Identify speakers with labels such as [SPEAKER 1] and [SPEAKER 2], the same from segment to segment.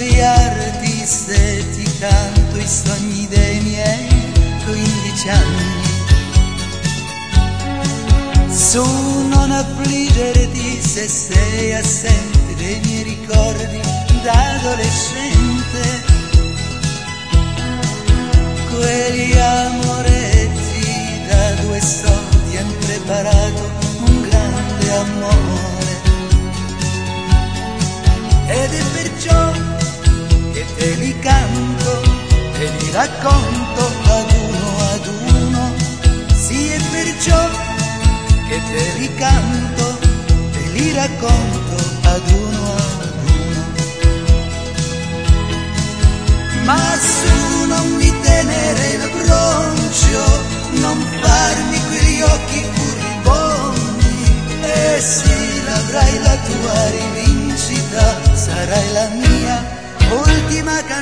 [SPEAKER 1] odiarti se ti canto i sogni dei miei quindici anni. Su non affliggerti se sei assente dei miei ricordi da adolescente. Quegli amoretti da due soldi hanno preparato un grande amore. Ed è perciò che te li canto e li racconto ad uno ad uno. Sì, è perciò che te li canto e li racconto ad uno ad uno.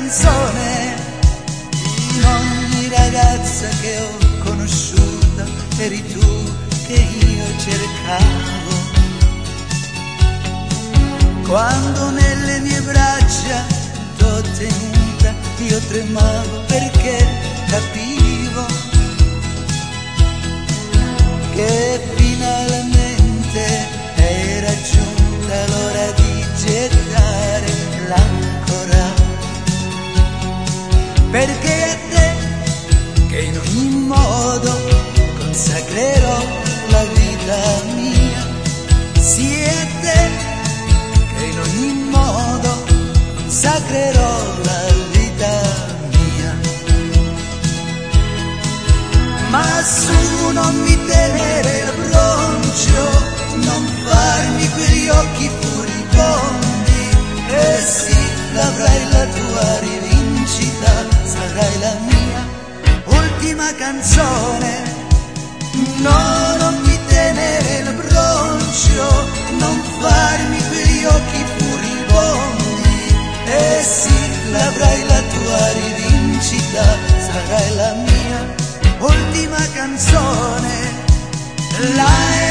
[SPEAKER 1] Canzone. In ogni ragazza che ho conosciuta, eri tu che io cercavo. Quando nelle mie braccia t'ho tenuta, io tremavo Non mi tenere il broncio, non farmi quegli occhi furibondi, e sì, l'avrai la tua rivincita, sarai la mia ultima canzone. No, canzone. La,